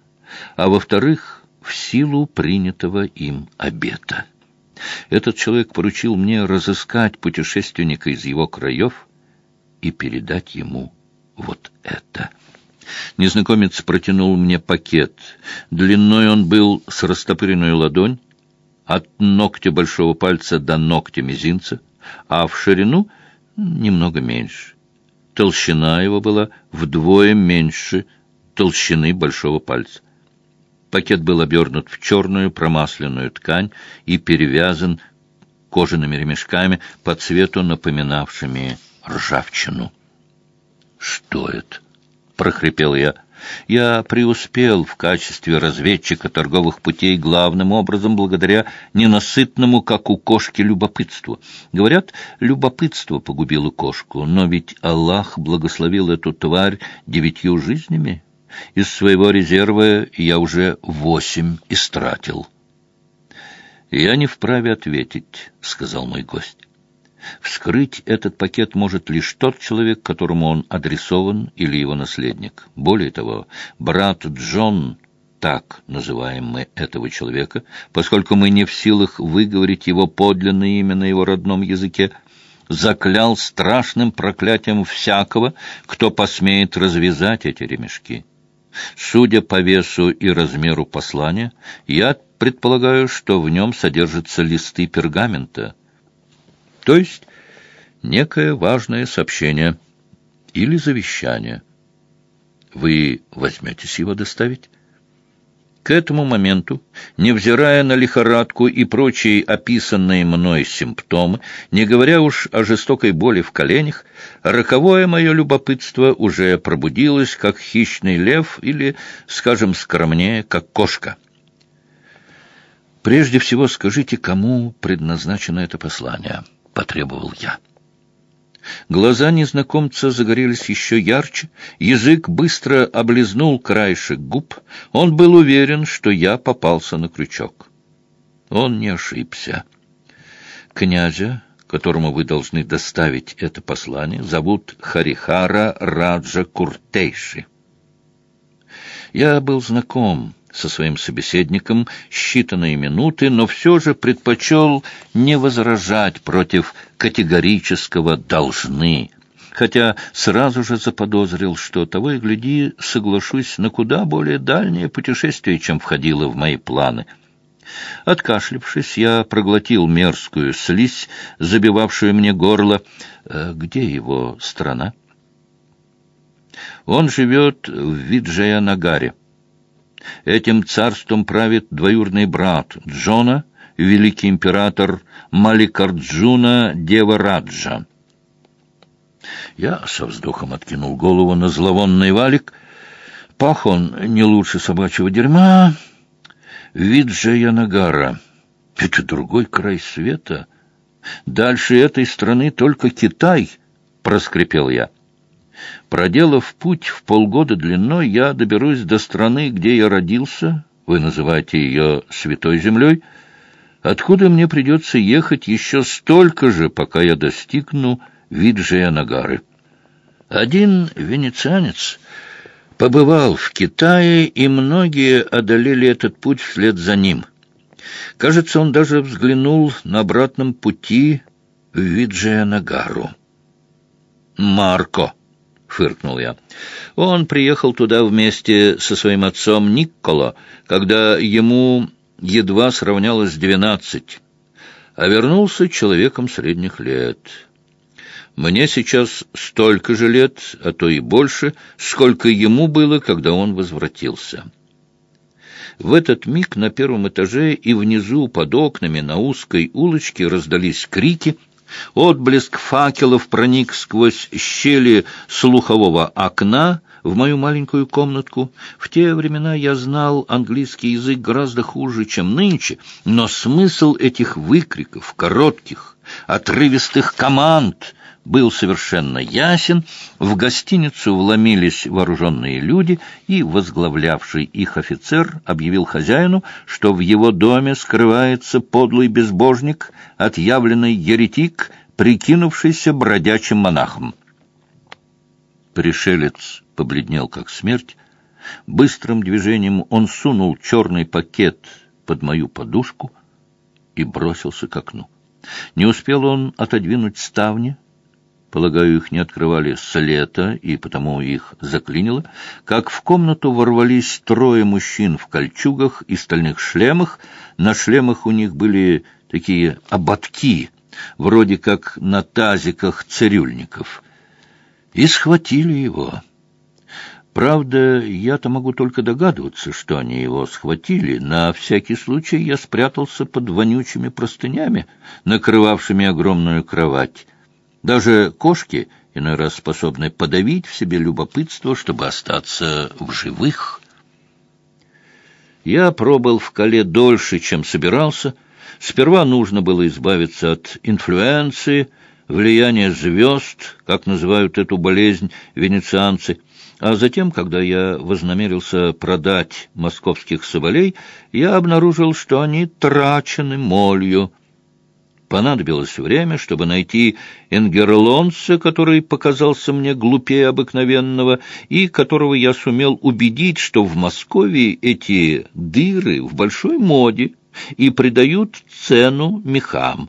а во-вторых, в силу принятого им обета. Этот человек поручил мне разыскать путешественника из его краев и передать ему вот это. Незнакомец протянул мне пакет. Длиной он был с растопыренную ладонь, от ногтя большого пальца до ногтя мизинца, а в ширину немного меньше. Толщина его была вдвое меньше толщины большого пальца. Пакет был обернут в черную промасленную ткань и перевязан кожаными ремешками по цвету напоминавшими ржавчину. Что это? Прохрипел я. Я преуспел в качестве разведчика торговых путей главным образом благодаря ненасытному, как у кошки, любопытству. Говорят, любопытство погубило кошку, но ведь Аллах благословил эту тварь девятью жизнями. Из своего резерва я уже восемь истратил. «Я не вправе ответить», — сказал мой гость. Вскрыть этот пакет может лишь тот человек, которому он адресован, или его наследник. Более того, брат Джон, так называем мы этого человека, поскольку мы не в силах выговорить его подлинное имя на его родном языке, заклял страшным проклятием всякого, кто посмеет развязать эти ремешки. Судя по весу и размеру послания, я предполагаю, что в нем содержатся листы пергамента — то есть некое важное сообщение или завещание. Вы возьметесь его доставить? К этому моменту, невзирая на лихорадку и прочие описанные мной симптомы, не говоря уж о жестокой боли в коленях, роковое мое любопытство уже пробудилось, как хищный лев или, скажем скромнее, как кошка. Прежде всего скажите, кому предназначено это послание?» Потребовал я. Глаза незнакомца загорелись еще ярче, язык быстро облизнул краешек губ. Он был уверен, что я попался на крючок. Он не ошибся. Князя, которому вы должны доставить это послание, зовут Харихара Раджа Куртейши. Я был знаком со своим собеседником считанные минуты, но все же предпочел не возражать против категорического «должны», хотя сразу же заподозрил, что того и гляди соглашусь на куда более дальнее путешествие, чем входило в мои планы. Откашлившись, я проглотил мерзкую слизь, забивавшую мне горло. Э, где его страна? Он живет в Виджаянагаре. Этим царством правит двоюродный брат Джона, великий император Маликарджуна Девараджа. Я со вздохом откинул голову на зловонный валик. Пах он не лучше собачьего дерьма. Виджаянагара. Это другой край света. Дальше этой страны только Китай, — проскрипел я. Проделав путь в полгода длиной, я доберусь до страны, где я родился, вы называете ее Святой Землей, откуда мне придется ехать еще столько же, пока я достигну Виджая-Нагары. Один венецианец побывал в Китае, и многие одолели этот путь вслед за ним. Кажется, он даже взглянул на обратном пути в Виджая-Нагару. «Марко!» — фыркнул я. Он приехал туда вместе со своим отцом Никколо, когда ему едва сравнялось двенадцать, а вернулся человеком средних лет. Мне сейчас столько же лет, а то и больше, сколько ему было, когда он возвратился. В этот миг на первом этаже и внизу под окнами на узкой улочке раздались крики. Отблеск факелов проник сквозь щели слухового окна в мою маленькую комнатку. В те времена я знал английский язык гораздо хуже, чем нынче, но смысл этих выкриков, коротких, отрывистых команд был совершенно ясен, в гостиницу вломились вооруженные люди, и возглавлявший их офицер объявил хозяину, что в его доме скрывается подлый безбожник, отъявленный еретик, прикинувшийся бродячим монахом. Пришелец побледнел, как смерть. Быстрым движением он сунул черный пакет под мою подушку и бросился к окну. Не успел он отодвинуть ставни, полагаю, их не открывали с лета, и потому их заклинило, как в комнату ворвались трое мужчин в кольчугах и стальных шлемах. На шлемах у них были такие ободки, вроде как на тазиках цирюльников, и схватили его. Правда, я-то могу только догадываться, что они его схватили. На всякий случай я спрятался под вонючими простынями, накрывавшими огромную кровать. Даже кошки иной раз способны подавить в себе любопытство, чтобы остаться в живых. Я пробыл в Кале дольше, чем собирался. Сперва нужно было избавиться от инфлюенции, влияния звезд, как называют эту болезнь венецианцы. А затем, когда я вознамерился продать московских соболей, я обнаружил, что они трачены молью. Понадобилось время, чтобы найти энгерлонца, который показался мне глупее обыкновенного, и которого я сумел убедить, что в Москве эти дыры в большой моде и придают цену мехам.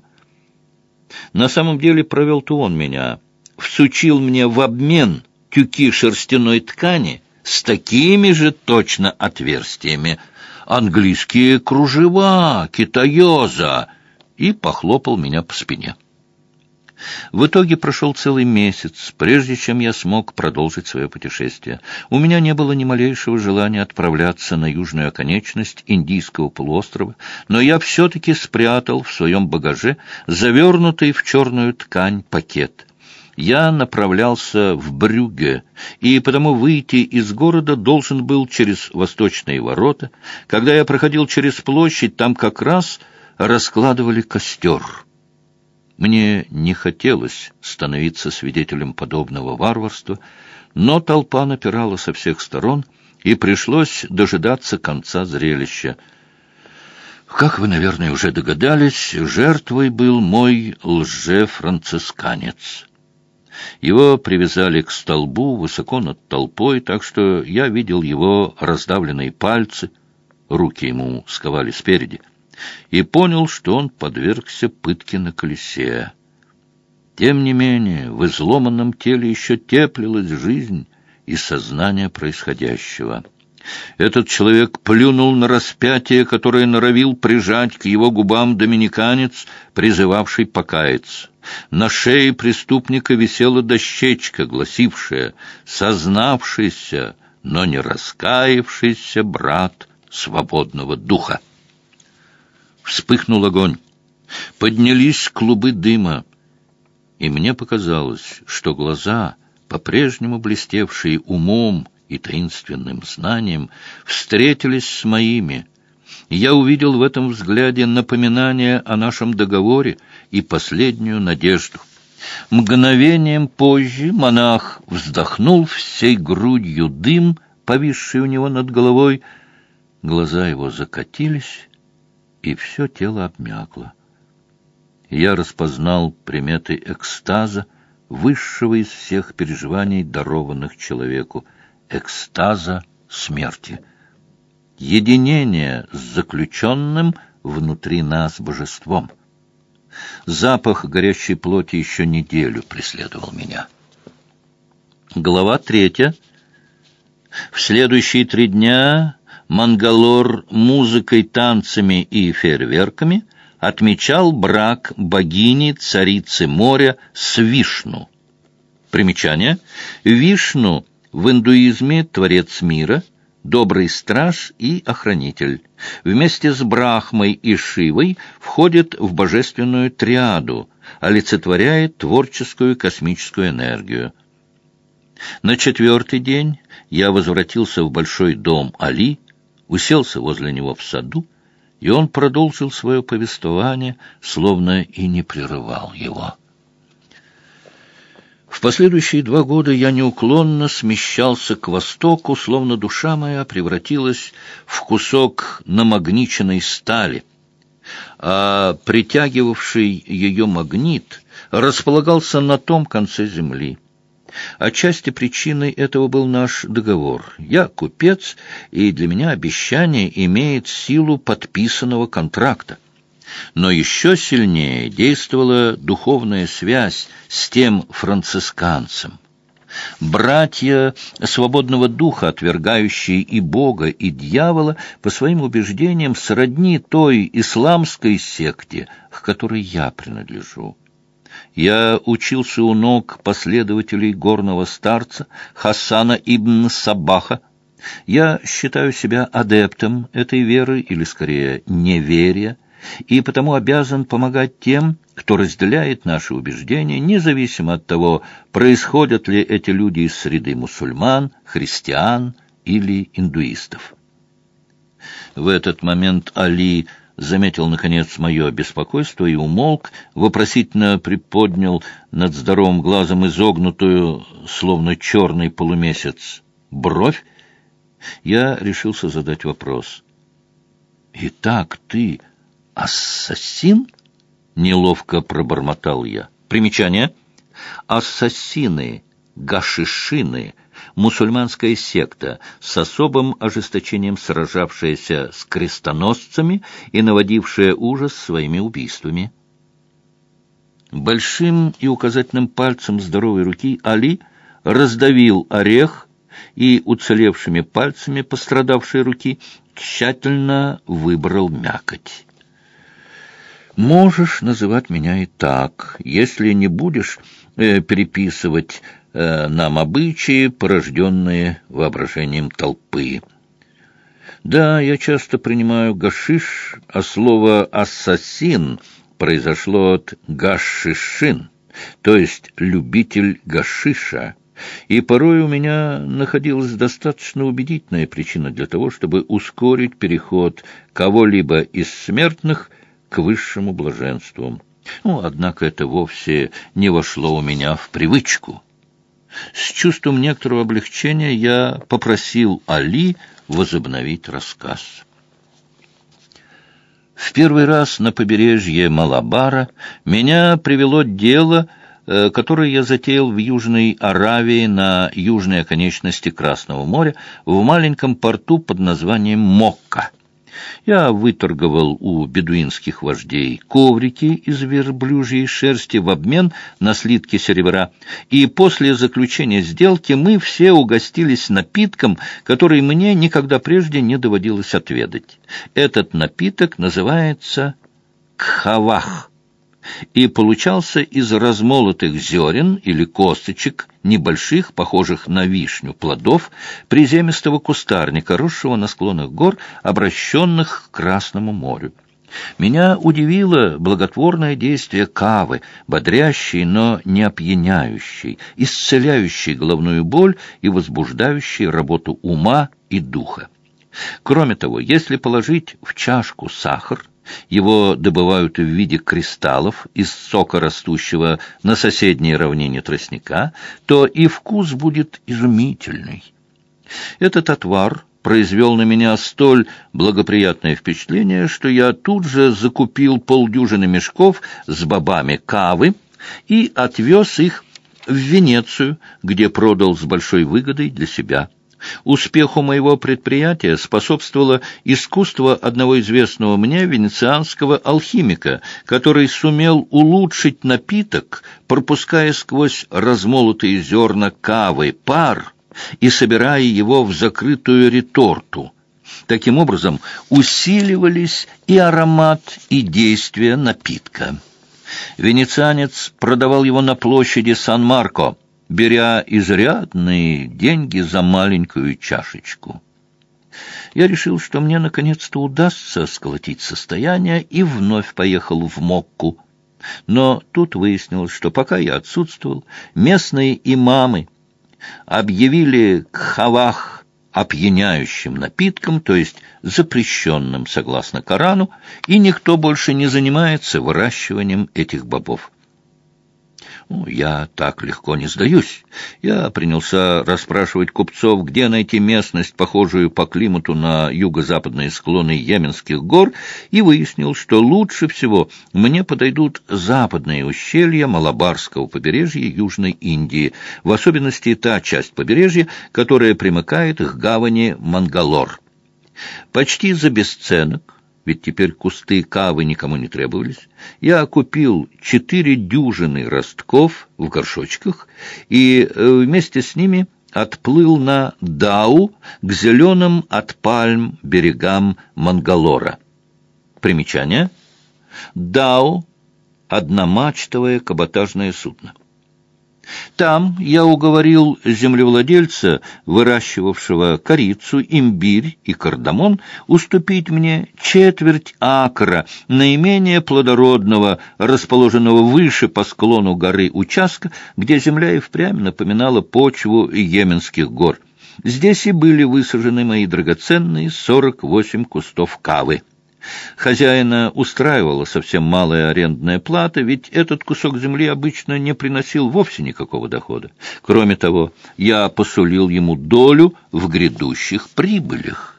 На самом деле провел-то он меня, всучил мне в обмен тюки шерстяной ткани с такими же точно отверстиями, английские кружева, китаёза — и похлопал меня по спине. В итоге прошел целый месяц, прежде чем я смог продолжить свое путешествие. У меня не было ни малейшего желания отправляться на южную оконечность Индийского полуострова, но я все-таки спрятал в своем багаже завернутый в черную ткань пакет. Я направлялся в Брюгге, и потому выйти из города должен был через восточные ворота. Когда я проходил через площадь, там как раз раскладывали костер. Мне не хотелось становиться свидетелем подобного варварства, но толпа напирала со всех сторон, и пришлось дожидаться конца зрелища. Как вы, наверное, уже догадались, жертвой был мой лже-францисканец. Его привязали к столбу высоко над толпой, так что я видел его раздавленные пальцы, руки ему сковали спереди и понял, что он подвергся пытке на колесе. Тем не менее, в изломанном теле еще теплилась жизнь и сознание происходящего. Этот человек плюнул на распятие, которое норовил прижать к его губам доминиканец, призывавший покаяться. На шее преступника висела дощечка, гласившая «Сознавшийся, но не раскаявшийся брат свободного духа». Вспыхнул огонь. Поднялись клубы дыма, и мне показалось, что глаза, по-прежнему блестевшие умом и таинственным знанием, встретились с моими. Я увидел в этом взгляде напоминание о нашем договоре и последнюю надежду. Мгновением позже монах вздохнул всей грудью дым, повисший у него над головой. Глаза его закатились, и все тело обмякло. Я распознал приметы экстаза, высшего из всех переживаний, дарованных человеку, экстаза смерти. Единение с заключенным внутри нас божеством. Запах горящей плоти еще неделю преследовал меня. Глава третья. В следующие три дня Мангалор музыкой, танцами и фейерверками отмечал брак богини царицы моря с Вишну. Примечание. Вишну в индуизме творец мира, добрый страж и охранитель. Вместе с Брахмой и Шивой входит в божественную триаду, олицетворяет творческую космическую энергию. На четвертый день я возвратился в большой дом Али, уселся возле него в саду, и он продолжил свое повествование, словно и не прерывал его. В последующие два года я неуклонно смещался к востоку, словно душа моя превратилась в кусок намагниченной стали, а притягивавший ее магнит располагался на том конце земли. Отчасти причиной этого был наш договор. Я купец, и для меня обещание имеет силу подписанного контракта. Но еще сильнее действовала духовная связь с тем францисканцем. Братья свободного духа, отвергающие и Бога, и дьявола, по своим убеждениям сродни той исламской секте, к которой я принадлежу. Я учился у ног последователей горного старца Хасана ибн Сабаха. Я считаю себя адептом этой веры, или скорее неверия, и потому обязан помогать тем, кто разделяет наши убеждения, независимо от того, происходят ли эти люди из среды мусульман, христиан или индуистов. В этот момент Али заметил, наконец, мое беспокойство и умолк, вопросительно приподнял над здоровым глазом изогнутую, словно черный полумесяц, бровь. Я решился задать вопрос. «Итак, ты ассасин?» — неловко пробормотал я. Примечание. Ассасины, гашишины — мусульманская секта, с особым ожесточением сражавшаяся с крестоносцами и наводившая ужас своими убийствами. Большим и указательным пальцем здоровой руки Али раздавил орех и уцелевшими пальцами пострадавшей руки тщательно выбрал мякоть. «Можешь называть меня и так, если не будешь э, переписывать нам обычаи, порожденные воображением толпы. Да, я часто принимаю гашиш, а слово «ассасин» произошло от «гашишин», то есть «любитель гашиша», и порой у меня находилась достаточно убедительная причина для того, чтобы ускорить переход кого-либо из смертных к высшему блаженству. Ну, однако это вовсе не вошло у меня в привычку. С чувством некоторого облегчения я попросил Али возобновить рассказ. В первый раз на побережье Малабара меня привело дело, э, которое я затеял в Южной Аравии на южной оконечности Красного моря в маленьком порту под названием Мокка. Я выторговал у бедуинских вождей коврики из верблюжьей шерсти в обмен на слитки серебра, и после заключения сделки мы все угостились напитком, который мне никогда прежде не доводилось отведать. Этот напиток называется кхавах и получался из размолотых зерен или косточек, небольших, похожих на вишню, плодов приземистого кустарника, росшего на склонах гор, обращенных к Красному морю. Меня удивило благотворное действие кавы, бодрящей, но не опьяняющей, исцеляющей головную боль и возбуждающей работу ума и духа. Кроме того, если положить в чашку сахар, его добывают в виде кристаллов из сока растущего на соседней равнине тростника, то и вкус будет изумительный. Этот отвар произвел на меня столь благоприятное впечатление, что я тут же закупил полдюжины мешков с бобами кавы и отвез их в Венецию, где продал с большой выгодой для себя. Успеху моего предприятия способствовало искусство одного известного мне венецианского алхимика, который сумел улучшить напиток, пропуская сквозь размолотые зерна кавы пар и собирая его в закрытую реторту. Таким образом усиливались и аромат, и действие напитка. Венецианец продавал его на площади Сан-Марко — беря изрядные деньги за маленькую чашечку. Я решил, что мне наконец-то удастся сколотить состояние, и вновь поехал в Мокку. Но тут выяснилось, что пока я отсутствовал, местные имамы объявили кхавах опьяняющим напитком, то есть запрещенным согласно Корану, и никто больше не занимается выращиванием этих бобов. Ну, я так легко не сдаюсь. Я принялся расспрашивать купцов, где найти местность, похожую по климату на юго-западные склоны Йеменских гор, и выяснил, что лучше всего мне подойдут западные ущелья Малабарского побережья Южной Индии, в особенности та часть побережья, которая примыкает к гавани Мангалор. Почти за бесценок ведь теперь кусты кавы никому не требовались, я купил четыре дюжины ростков в горшочках и э, вместе с ними отплыл на Дау к зеленым от пальм берегам Мангалора. Примечание. Дау — одномачтовое каботажное судно. Там я уговорил землевладельца, выращивавшего корицу, имбирь и кардамон, уступить мне четверть акра наименее плодородного, расположенного выше по склону горы участка, где земля и впрямь напоминала почву Йеменских гор. Здесь и были высажены мои драгоценные сорок восемь кустов кавы. Хозяина устраивала совсем малая арендная плата, ведь этот кусок земли обычно не приносил вовсе никакого дохода. Кроме того, я посулил ему долю в грядущих прибылях.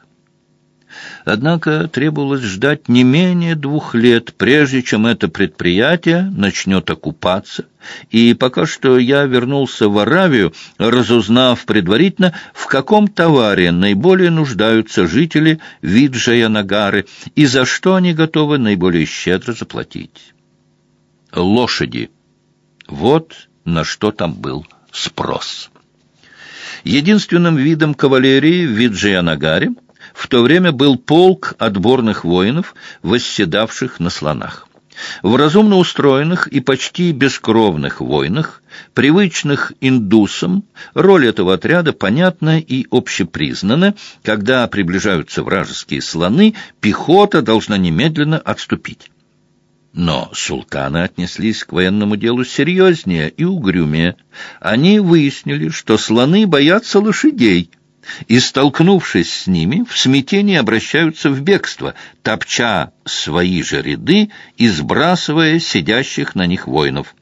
Однако требовалось ждать не менее двух лет, прежде чем это предприятие начнет окупаться, и пока что я вернулся в Аравию, разузнав предварительно, в каком товаре наиболее нуждаются жители Виджая-Нагары и за что они готовы наиболее щедро заплатить. Лошади. Вот на что там был спрос. Единственным видом кавалерии в Виджая-Нагаре в то время был полк отборных воинов, восседавших на слонах. В разумно устроенных и почти бескровных войнах, привычных индусам, роль этого отряда понятна и общепризнана. Когда приближаются вражеские слоны, пехота должна немедленно отступить. Но султаны отнеслись к военному делу серьезнее и угрюмее. Они выяснили, что слоны боятся лошадей – и, столкнувшись с ними, в смятении обращаются в бегство, топча свои же ряды и сбрасывая сидящих на них воинов.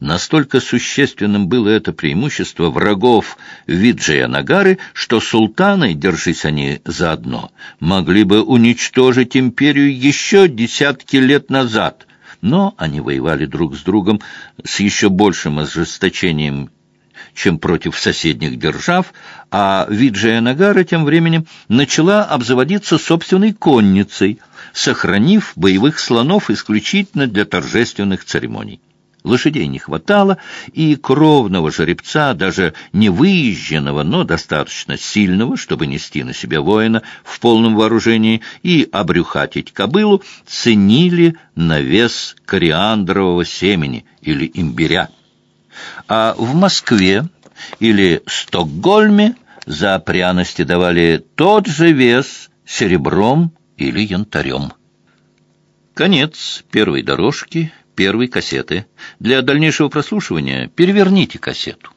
Настолько существенным было это преимущество врагов Виджия Нагары, что султаны, держись они заодно, могли бы уничтожить империю еще десятки лет назад, но они воевали друг с другом с еще большим ожесточением чем против соседних держав, а Виджая-Нагара тем временем начала обзаводиться собственной конницей, сохранив боевых слонов исключительно для торжественных церемоний. Лошадей не хватало, и кровного жеребца, даже не выезженного, но достаточно сильного, чтобы нести на себя воина в полном вооружении и обрюхатить кобылу, ценили на вес кориандрового семени или имбиря. А в Москве или Стокгольме за пряности давали тот же вес серебром или янтарем. Конец первой дорожки первой кассеты. Для дальнейшего прослушивания переверните кассету.